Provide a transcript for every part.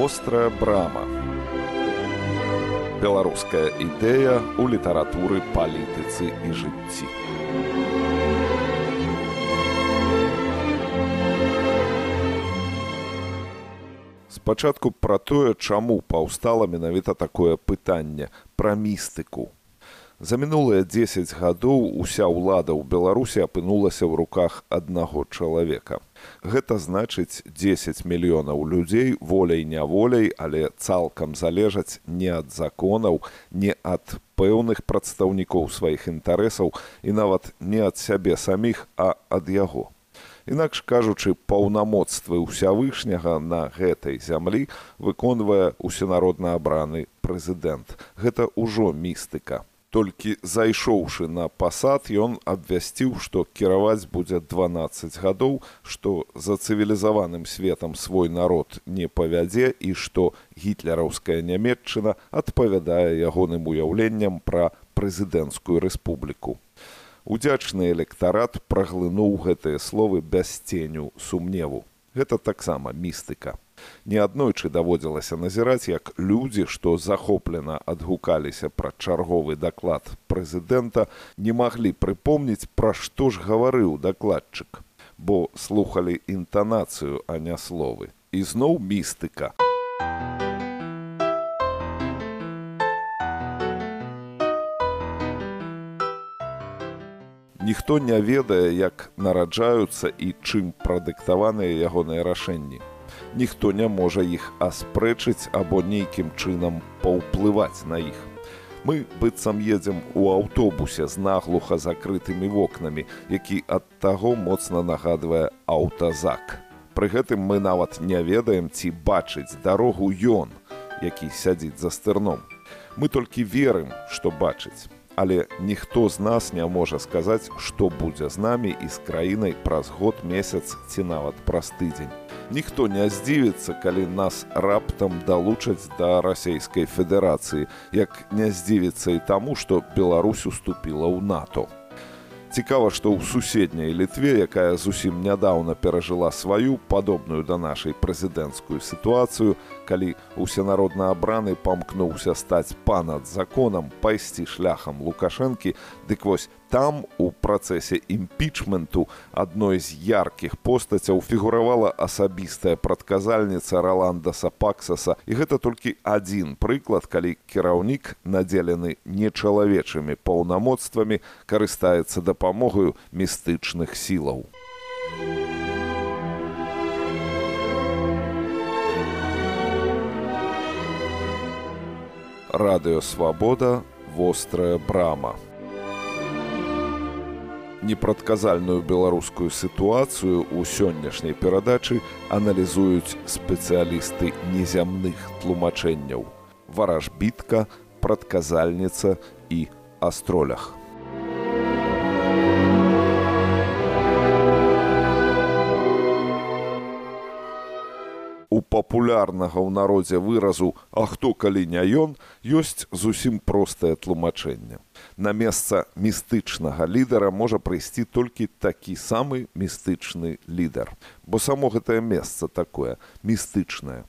вострая брама. Беларуская ідэя ў літаратуры палітыцы і жыцці. Спачатку пра тое чаму паўстала менавіта такое пытанне пра містыку За мінулыя 10 гадоў уся ўлада ў Беларусі апынулася ў руках аднаго чалавека. Гэта значыць 10 мільёнаў людзей воляй няволяй, але цалкам залежаць не ад законаў, не ад пэўных прадстаўнікоў сваіх інтарэсаў і нават не ад сябе саміх, а ад яго. Інакш кажучы, паўнамоцтвы ўсявышняга на гэтай зямлі выконвае усенародна абраны прэзідэнт. Гэта ўжо містыка толькі зайшоўшы на пасад ён абвясціў што кіраваць будзе 12 гадоў што за цывілізаваным светам свой народ не павядзе і што гітлераўская нямметчына адпавядае ягоным уяўленням пра прэзідэнцкую рэспубліку. Удзячны электарат праглынуў гэтыя словы без ценю сумневу. Гэта таксама містыка неаднойчы даводзілася назіраць як людзі што захоплена адгукаліся пра чарговы даклад прэзідэнта не маглі прыпомніць пра што ж гаварыў дакладчык бо слухали інтанацыю а не словы. Ізноў містыка. Ніхто не ведае як нараджаюцца і чым прадыктаваныя ягоныя рашэнні ніхто не можа іх аспрэчыць або нейкім чынам паўплываць на іх. Мы быццам едзем у аўтобусе з наглуха закрытымі вокнамі, які ад таго моцна нагадвае аўтазак. Пры гэтым мы нават не ведаем ці бачыць дарогу ён, які сядзіць за стырном. Мы толькі верым, што бачыць. Але ніхто з нас не можа сказаць, што будзе з намі і з краінай праз год месяц ці нават праз тыдзень ніхто не здзівіцца калі нас раптам далучаць да расійскай федэрацыі як не здзівіцца і таму што беларусь уступіла ў нато. Цікава што ў суседняй літве якая зусім нядаўна перажыла сваю падобную да нашай прэзідэнцкую сітуацыю калі усенародна абраны памкнуўся стаць панад законам пайсці шляхам лукашэнкі дык вось там у працэсе імпічменту адной з яркіх постацяў фігуравала асабістая прадказальніца роланда сапаксаса. І гэта толькі адзін прыклад калі кіраўнік надзелены нечалавечымі паўнамоцтвамі карыстаецца дапамогаю містычных сілаў радыёвабода вострая брама. Непрадказальную беларускую сітуацыю ў сённяшняй перадачы аналізуюць спецыялісты незямных тлумачэнняў. Варажбітка прадказальніца і астролях папулярнага ў народзе выразу а хто калі не ён ёсць зусім простае тлумачэнне на месца містычнага лідара можа прыйсці толькі такі самы містычны лідар. Бо само гэтае месца такое містычнае.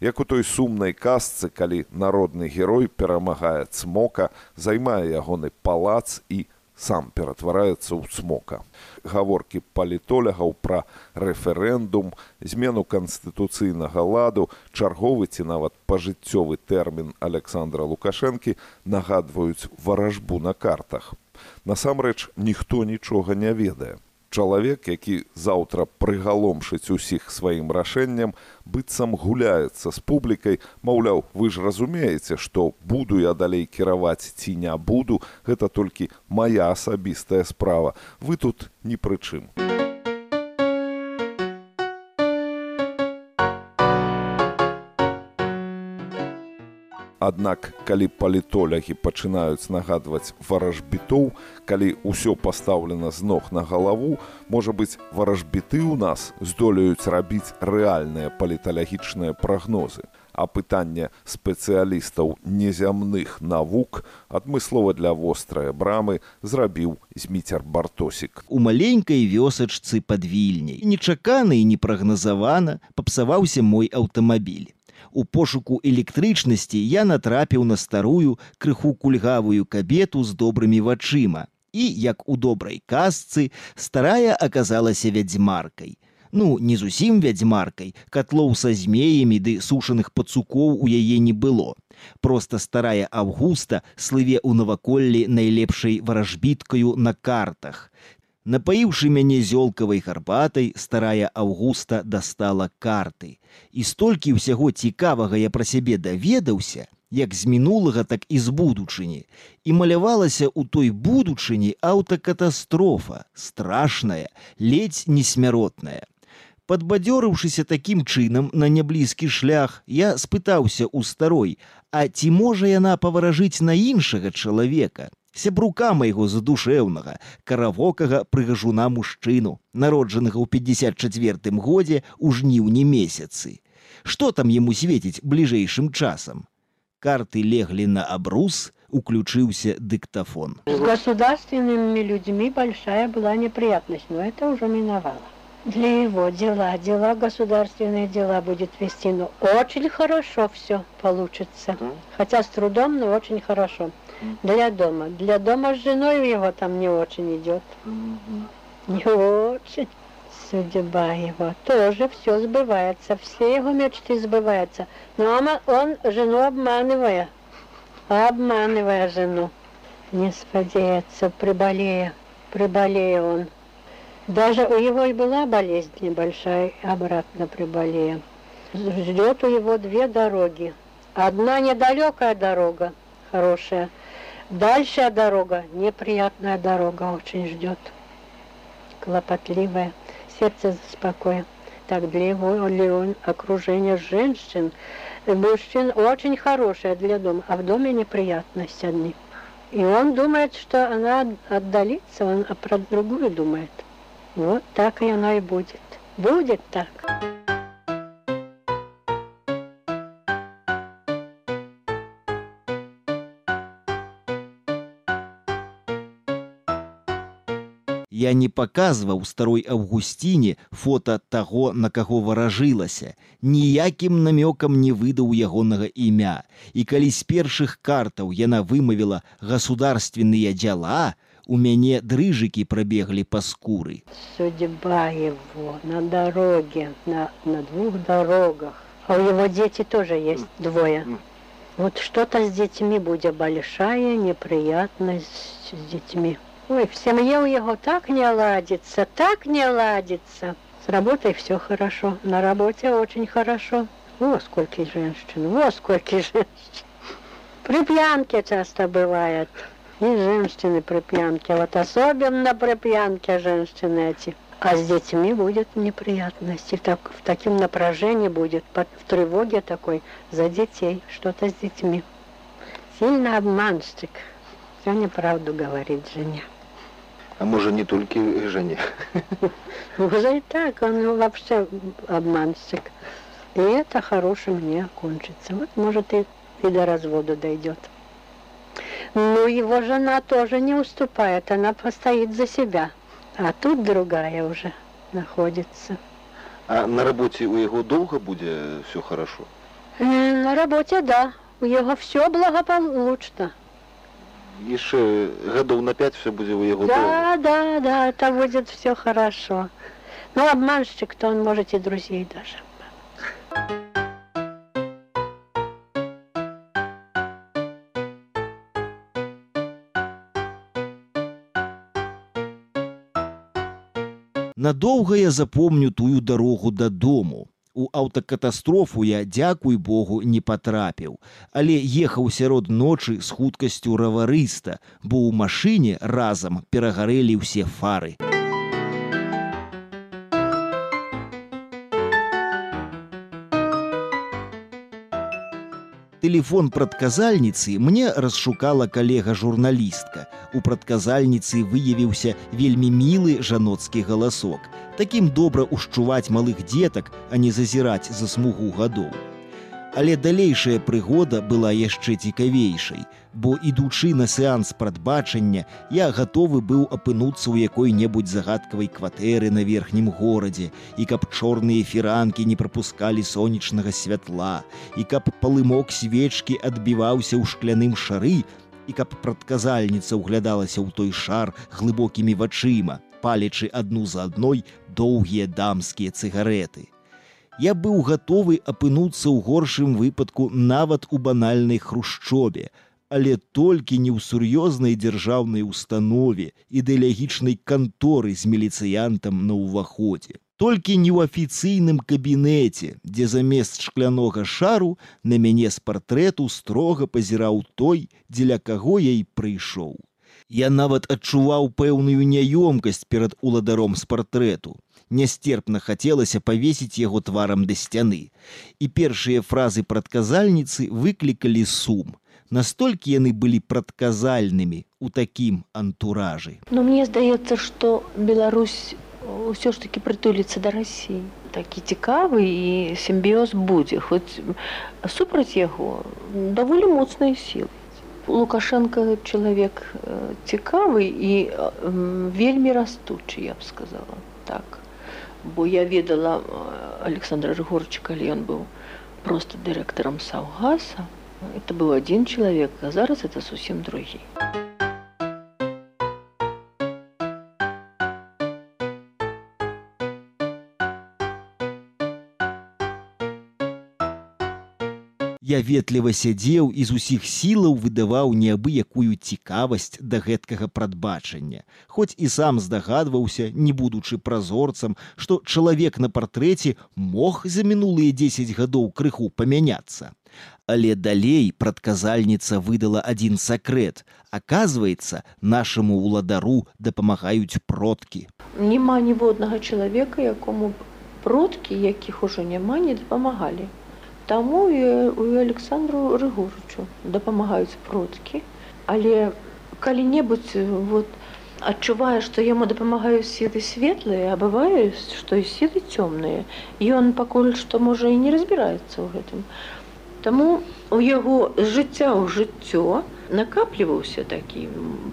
Як у той сумнай казцы калі народны герой перамагае цмока займае ягоны палац і сам ператвараецца ў цмока. Гаворкі палітолягаў пра рэферэндум, змену канстытуцыйнага ладу, чарговы ці нават пажыццёвы тэрмін Александра Лукашэнкі нагадваюць варажбу на картах. Насамрэч ніхто нічога не ведае чалавек які заўтра прыгаломшыць усіх сваім рашэннем быццам гуляецца з публікай. Маўляў вы ж разумееце што буду я далей кіраваць ці не буду гэта толькі моя асабістая справа. Вы тут ні пры чым Аднак калі палітолягі пачынаюць нагадваць варажбітоў, калі ўсё пастаўлена з ног на галаву, можа быць, варажбіты ў нас здолеюць рабіць рэальныя паліталагічныя прагнозы. А пытанне спецыялістаў незямных навук адмыслова для вострыя брамы зрабіў зміцер бартосік. У маленькай вёсачцы пад вільняй. Нечакана і непрагназавана папсаваўся мой аўтамабіль У пошуку электрычнасці я натрапіў на старую крыху кульгавую кабету з добрымі вачыма. І, як у добрай казцы, старая аказалася вядзьмаркай. Ну, не зусім вядзьмаркай, катлоў са змеямі ды сушаных пацукоў у яе не было. Проста старая Аўгуста слыве ў наваколлі найлепшай варажбіткаю на картах. Напаіўшы мяне зёлкавай гарбатай, старая Аўгуста дастала карты. І столькі ўсяго цікавага я пра сябе даведаўся, як з мінулага, так і з будучыні. І малявалася ў той будучыні аўтакатастрофа, страшная, ледзь несмяротная. Падбадзёрыўшыся такім чынам на няблізкі шлях, я спытаўся ў старой, а ці можа яна паваражыць на іншага чалавека, сябрука майго задушэўнага каравокага прыгажуна мужчыну народжанага ў 54 годзе у жніўні месяцы. Что там ему светіць бліжэйшым часам? Карты леглі на абрус уключыўся диктофон с государственными людьми большая была неприятность но это уже миновало. Для его дела дела государственные дела будет вести но очень хорошо все получится. Хотя с трудом но очень хорошо для дома. Для дома с женой его там не очень идет. Не очень. Судьба его тоже все сбывается, все его мечты сбываются. Но он, он жену обманывая, обманывая жену, не сподеется, приболея, приболея он. Даже у его и была болезнь небольшая, обратно приболея. Ждет у его две дороги. Одна недалекая дорога, хорошая, Дальше дорога, неприятная дорога очень ждет. Клопотливая, сердце спокойно. Так для его ли он окружение женщин, мужчин очень хорошее для дома, а в доме неприятности одни. И он думает, что она отдалится, он про другую думает. Вот так и она и будет. Будет так. Не паказваў старой Аўгусціне фота таго, на каго варажылася, ніякім намёкам не выдаў ягонага імя. І калі з першых картаў яна вымавіла государственныя дзяла, у мяне дрыжыкі прабеглі па скуры. Судьба его на дороге, на, на двух дорогах. А у его дети тоже есть двое. Вот что-то с детьми будет большая неприятность с детьми. Ой, в семье у его так не ладится, так не ладится. С работой все хорошо, на работе очень хорошо. О, сколько женщин, о, сколько женщин. При пьянке часто бывает. И женщины при пьянке. Вот особенно при пьянке женщины эти. А с детьми будет неприятности. Так, в таком напряжении будет, в тревоге такой за детей, что-то с детьми. Сильно обманщик. Все неправду говорит жене. А может не только жене? Уже и так, он вообще обманщик. И это хорошим не окончится. Вот может и, и до развода дойдет. Но его жена тоже не уступает, она постоит за себя. А тут другая уже находится. А на работе у его долго будет все хорошо? На работе, да. У него все благополучно. Еще годов на пять все будет у его Да, долго. да, да, это будет все хорошо. Ну, обманщик, то он может и друзей даже. Надоўга я запомню тую дарогу дадому. У аўтакатастрофу я дзякуй Богу не патрапіў, але ехаў сярод ночы з хуткасцю раварыста, бо ў машыне разам перагарэлі ўсе фары. Тэлефон прадказальніцы мне расшукала калега-журналістка. У прадказальніцы выявіўся вельмі мілы жаноцкі галасок. Такім добра ўшчуваць малых дзетак, а не зазіраць за смугу гадоў. Але далейшая прыгода была яшчэ цікавейшай, бо ідучы на сеанс прадбачання, я гатовы быў апынуцца ў якой-небудзь загадкавай кватэры на верхнім горадзе, і каб чорныя фіранкі не прапускалі сонечнага святла, і каб палымок свечкі адбіваўся ў шкляным шары, і каб прадказальніца ўглядалася ў той шар глыбокімі вачыма, палячы адну за адной доўгія дамскія цыгареты. Я быў гатовы апынуцца ў горшым выпадку нават у банальнай хрушчобе, але толькі не ў сур'ёзнай дзяржаўнай установе ідэалагічнай канторы з міліцыянтам на ўваходзе. Толькі не ў афіцыйным кабінеце, дзе замест шклянога шару на мяне з партрэту строга пазіраў той, дзеля каго я і прыйшоў. Я нават адчуваў пэўную няёмкасць перад уладаром з партрэту. Нястерпна хацелася павесіць яго тварам да сцяны. І першыя фразы прадказальніцы выклікалі сум. Настолькі яны былі прадказальнымі ў такім антуражы. Но мне здаецца, што Беларусь ўсё ж таки прытуліцца да рассіі. Такі цікавы і сімбіёз будзе, хоць супраць яго даволі моцныя сілы. Лукашенко чалавек цікавы і вельмі растучы, я б сказала так. Бо я ведала Александра Рыгорча, калі ён быў просто дырэктарам Саўгаса. Это быў адзін чалавек, а зараз это зусім другі. Я ветліва сядзеў і з усіх сілаў выдаваў неабыякую цікавасць да гэткага прадбачання. Хоць і сам здагадваўся, не будучы празорцам, што чалавек на партрэце мог за мінулыя 10 гадоў крыху памяняцца. Але далей прадказальніца выдала адзін сакрэт. Аказваецца, нашаму ўладару дапамагаюць продкі. Нема ніводнага чалавека, якому продкі, якіх ужо няма, не дапамагалі. Таму і у Александру Рыгорычу дапамагаюць продкі, але калі-небудзь вот, адчувае, што яму дапамагаюць сілы светлыя, а бывае, што і сілы цёмныя. Ён пакуль што можа і не разбіраецца ў гэтым. Таму у яго жыцця ў жыццё накапліваўся такі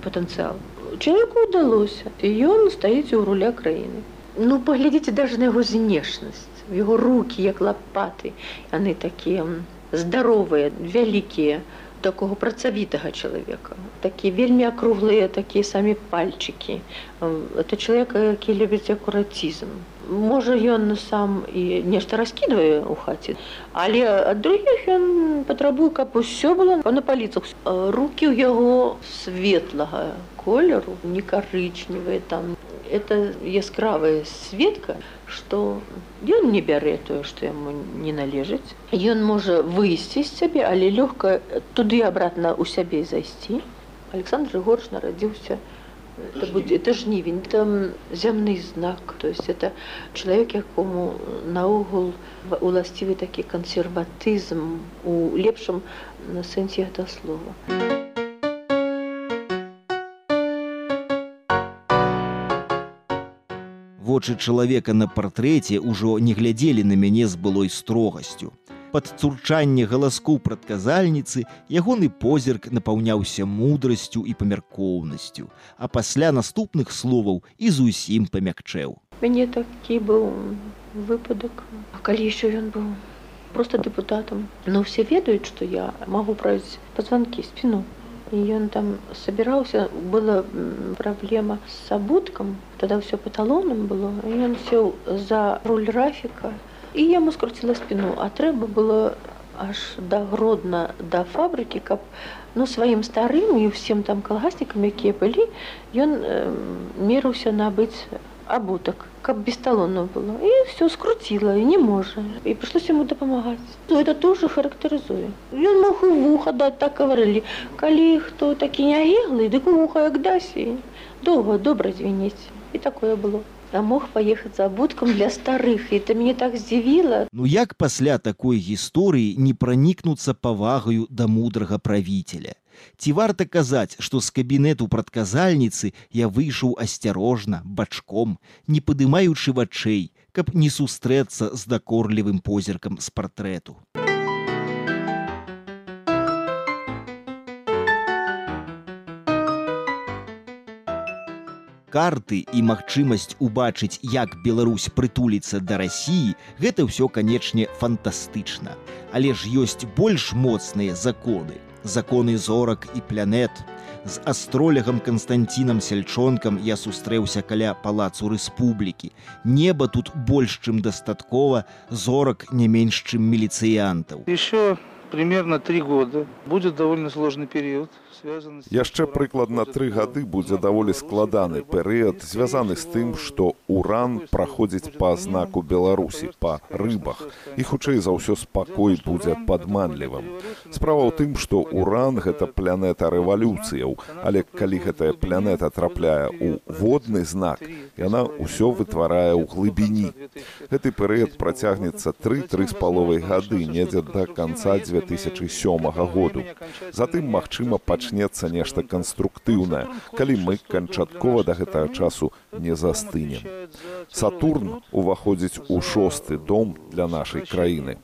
патэнцыял. Чалавеку ўдалося, і ён стаіць у руля краіны. Ну паглядзіце даже на яго знешнасць его руки як лапаты яны такія здаровыя вялікія такого працавітага чалавека такія вельмі акруглыя такія самі пальчыкі это чалавека які любіць акуратізм можа ён сам і нешта раскідвае ў хаце але ад другіх ён патрабуе каб усё было на паліцах руки ў яго светлага колеру не карычневыя там это яскравая светка што ён не бярэ тое, што яму не належыць. Ён можа выйсці з цябе, але лёгка туды абратна ў сябе зайсці. Александр Григорч нарадзіўся это будзе это жнівень там зямны знак то есть это чалавек якому наогул уласцівы такі кансерватызм у лепшым на сэнсе гэта слова. Вочы чалавека на партрэце ўжо не глядзелі на мяне з былой строгасцю. Пад цурчанне галаску прадказальніцы ягоны позірк напаўняўся мудрасцю і памяркоўнасцю, а пасля наступных словаў і зусім памякчэў. Мяне такі быў выпадак, А калі яшчэ ён быў просто дэпутатам. Ну все ведаюць, што я магу правіць пазванкі спіну ён там собіраўся была праблема з абуткам тогда ўсё по талонам было ён сеў за руль рафіка і яму скруціла спіну а трэба было аж дагродна да фабрыкі каб ну сваім старым і ўсім там калгаснікам якія былі ён э, мерыўся набыць абутак каб без талону было. І все скруціла і не можа і прыйшлося ему дапамагаць то это тоже характарызуе ён мог у вуха даць так гаварылі калі хто такі дык у вуха як дасі доўга добра звінець і такое было. А мог паехаць за абуткам для старых. І это мяне так здзівіла Ну як пасля такой гісторыі не пранікнуцца павагаю да мудрага правіцеля Ці варта казаць, што з кабінету прадказальніцы я выйшаў асцярожна, бачком, не падымаючы вачэй, каб не сустрэцца з дакорлівым позіркам з партрэту. карты і магчымасць убачыць, як Беларусь прытуліцца да рассіі, гэта ўсё, канечне, фантастычна. Але ж ёсць больш моцныя законы законы зорак і планет з астролягам Канстанцінам сяльчонкам я сустрэўся каля палацу рэспублікі. Неба тут больш чым дастаткова зорак не менш чым міліцыянтаў. Еще примерно три года будет довольно сложный период, Яшчэ что прыкладна тры гады будзе даволі складаны перыяд, звязаны з тым, што уран праходзіць па знаку Беларусі, па рыбах, і хутчэй за ўсё спакой будзе падманлівым. Справа ў тым, што уран гэта планета рэвалюцыяў, але калі гэтая планета трапляе ў водны знак, яна ўсё вытварае ў глыбіні. Гэты перыяд працягнецца 3-3 з паловай гады недзе да канца 2007 году. Затым, магчыма, пачнецца нешта канструктыўнае, калі мы канчаткова да гэтага часу не застынем. Сатурн уваходзіць у шосты дом для нашай краіны.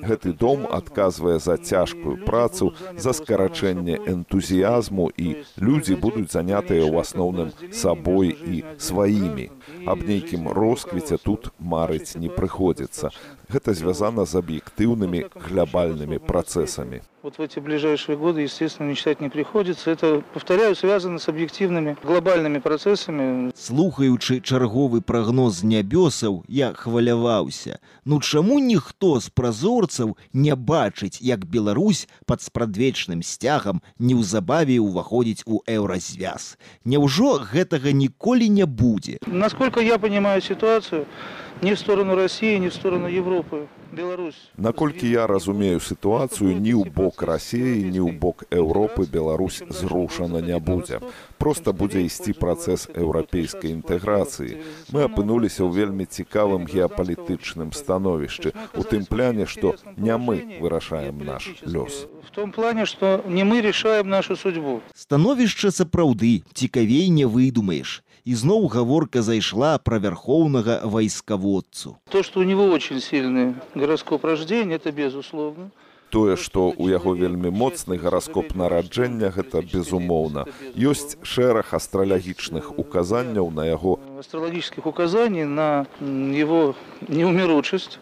Гэты дом адказвае за цяжкую працу, за скарачэнне энтузіязму і людзі будуць занятыя ў асноўным сабой і сваімі. Аб нейкім росквіце тут марыць не прыходзіцца. Гэта звязана з аб'ектыўнымі глябальнымі працэсамі. Вот в эти ближайшие годы, естественно, мечтать не приходится. Это, повторяю, связано с объективными глобальными процессами. Слухаючы чарговы прагноз нябёсаў, я хваляваўся. Ну чаму ніхто з празорцаў не бачыць, як Беларусь пад спрадвечным сцягам неўзабаве ўваходзіць у еўразвяз. Няўжо гэтага ніколі не будзе. Насколько я понимаю ситуацию, ни в сторону России, ни в сторону Европы. Беларусь. Наколькі я разумею сітуацыю, ні ў бок рассіі, ні ў бок Еўропы Беларусь зрушана не будзе. Проста будзе ісці працэс еўрапейскай інтэграцыі. Мы апынуліся ў вельмі цікавым геапалітычным становішчы, у тым пляне, што не мы вырашаем наш лёс. В том плане, что не мы решаем нашу судьбу. Становішча сапраўды цікавей не выдумаеш. І зноў гаворка зайшла пра вярхоўнага вайскаводцу. То, что у него очень сильный гороскоп рождения, это безусловно. Тое, што ў яго вельмі моцны гараскоп нараджэння, гэта безумоўна. Ёсць шэраг астралагічных указанняў на яго Астрологических указаний на его неумеручесть.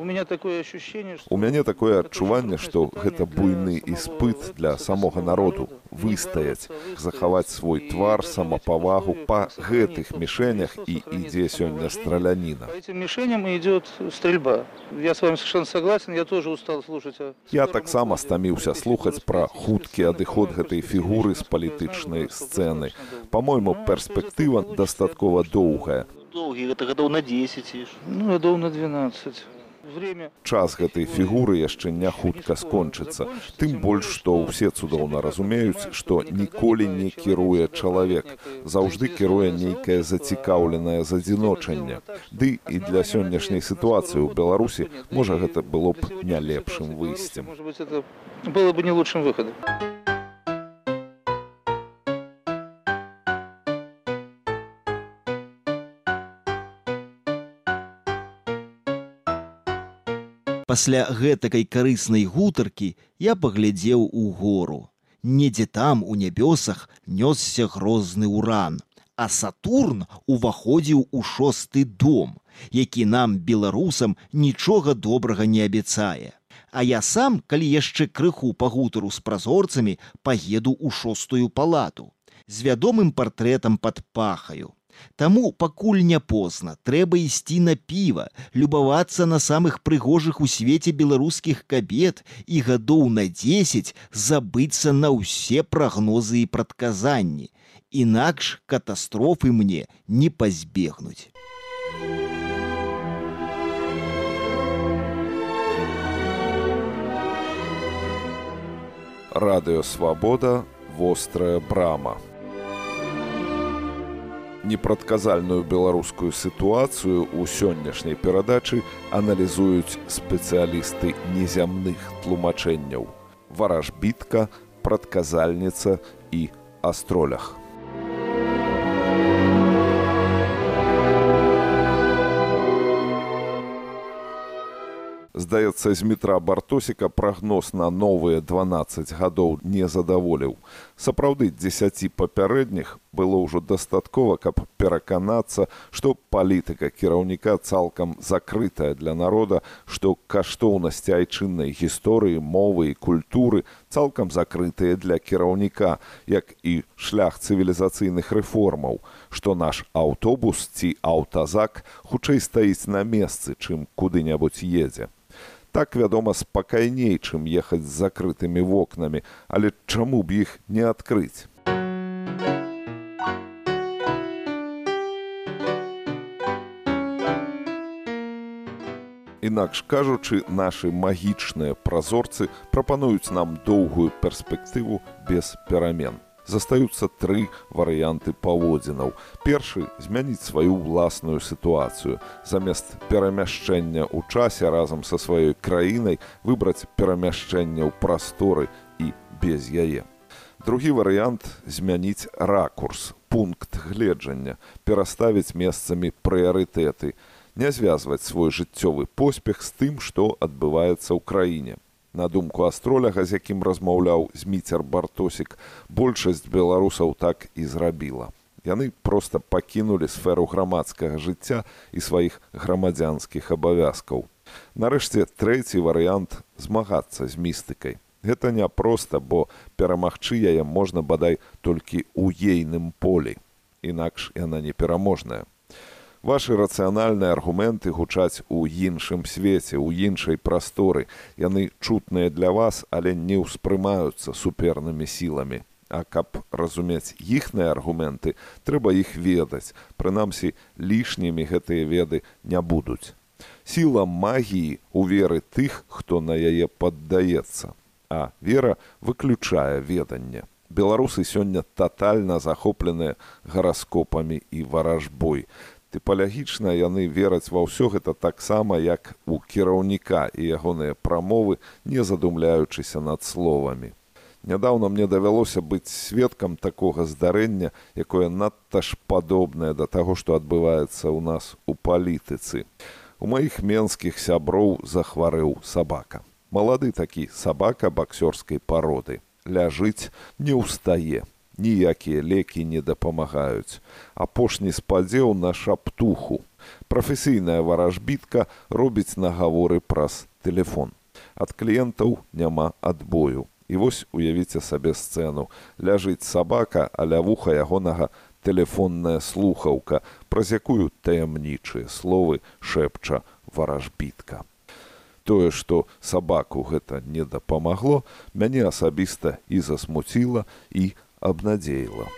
У меня такое ощущение, что... У мяне такое адчуванне, што гэта буйны іспыт для самога народу выстаяць, захаваць свой твар, самапавагу па гэтых мішэнях і ідзе сёння страляніна. И идет стрельба. Я с вами совершенно согласен, я тоже устал слушать. Я таксама стаміўся слухаць пра хуткі адыход гэтай фігуры з палітычнай сцэны. Па-мойму, перспектыва дастаткова доўгая. Долгий, это годов на 10 ишь. Ну, годов на 12. Час гэтай фігуры яшчэ не хутка скончыцца. Тым больш, што ўсе цудоўна разумеюць, што ніколі не кіруе чалавек. Заўжды кіруе нейкае зацікаўленае задзіночанне. Ды і для сённяшняй сітуацыі ў Беларусі можа гэта было б не лепшым выйсцем. Было бы не лучшим выходом. Пасля гэтакай карыснай гутаркі я паглядзеў у гору. Недзе там у нябёсах нёсся грозны уран, а Сатурн уваходзіў у шосты дом, які нам беларусам нічога добрага не абяцае. А я сам, калі яшчэ крыху пагутару з празорцамі, паеду ў шостую палату з вядомым партрэтам пад пахаю. Таму пакуль не позна, трэба ісці на піва, любавацца на самых прыгожых у свеце беларускіх кабет і гадоў на 10 забыцца на ўсе прагнозы і прадказанні. Інакш катастрофы мне не пазбегнуць. Радыё Свабода, вострая брама. Непрадказальную беларускую сітуацыю ў сённяшняй перадачы аналізуюць спецыялісты незямных тлумачэнняў. Варажбітка, прадказальніца і астролях. Здаецца, з метра бартосіка прагноз на новыя 12 гадоў не задаволіў. Сапраўды 10 папярэдніх было ўжо дастаткова, каб пераканацца, што палітыка кіраўніка цалкам закрытая для народа, што каштоўнасці айчыннай гісторыі, мовы і культуры цалкам закрытыя для кіраўніка, як і шлях цывілізацыйных рэформаў, што наш аўтобус ці аўтазак хутчэй стаіць на месцы, чым куды-небудзь едзе. Так, вядома, спакайней, чым ехаць з закрытымі вокнамі, але чаму б іх не адкрыць? Інакш кажучы, нашы магічныя празорцы прапануюць нам доўгую перспектыву без перамен. Застаюцца тры варыянты паводзінаў. Першы змяніць сваю ўласную сітуацыю. Замест перамяшчэння ў часе разам са сваёй краінай выбраць перамяшчэнне ў прасторы і без яе. Другі варыянт змяніць ракурс, пункт гледжання, пераставіць месцамі прыярытэты, не звязваць свой жыццёвы поспех з тым, што адбываецца ў краіне. На думку астроляга, з якім размаўляў зміцер бартосік, большасць беларусаў так і зрабіла. Яны проста пакінулі сферу грамадскага жыцця і сваіх грамадзянскіх абавязкаў. Нарэшце трэці варыянт змагацца з містыкай. Гэта няпроста, бо перамагчы яе можна бадай толькі ў ейным полі. Інакш яна непераможная. Вашы рацыянальныя аргументы гучаць у іншым свеце, у іншай прасторы. Яны чутныя для вас, але не ўспрымаюцца супернымі сіламі. А каб разумець іхныя аргументы, трэба іх ведаць. Прынамсі, лішнімі гэтыя веды не будуць. Сіла магіі у веры тых, хто на яе паддаецца. А вера выключае веданне. Беларусы сёння татальна захопленыя гараскопамі і варажбой тыпалагічна яны вераць ва ўсё гэта таксама як у кіраўніка і ягоныя прамовы не задумляючыся над словамі. Нядаўна мне давялося быць сведкам такога здарэння якое надта ж падобнае да таго што адбываецца ў нас у палітыцы. У маіх менскіх сяброў захварэў сабака. Малады такі сабака баксёрскай пароды. Ляжыць не ўстае ніякія лекі не дапамагаюць. Апошні спадзеў на шаптуху. Прафесійная варажбітка робіць нагаворы праз тэлефон. Ад кліентаў няма адбою. І вось уявіце сабе сцэну. Ляжыць сабака, а ля вуха ягонага тэлефонная слухаўка, праз якую таямнічыя словы шэпча варажбітка. Тое, што сабаку гэта не дапамагло, мяне асабіста і засмуціла і обнадеяла.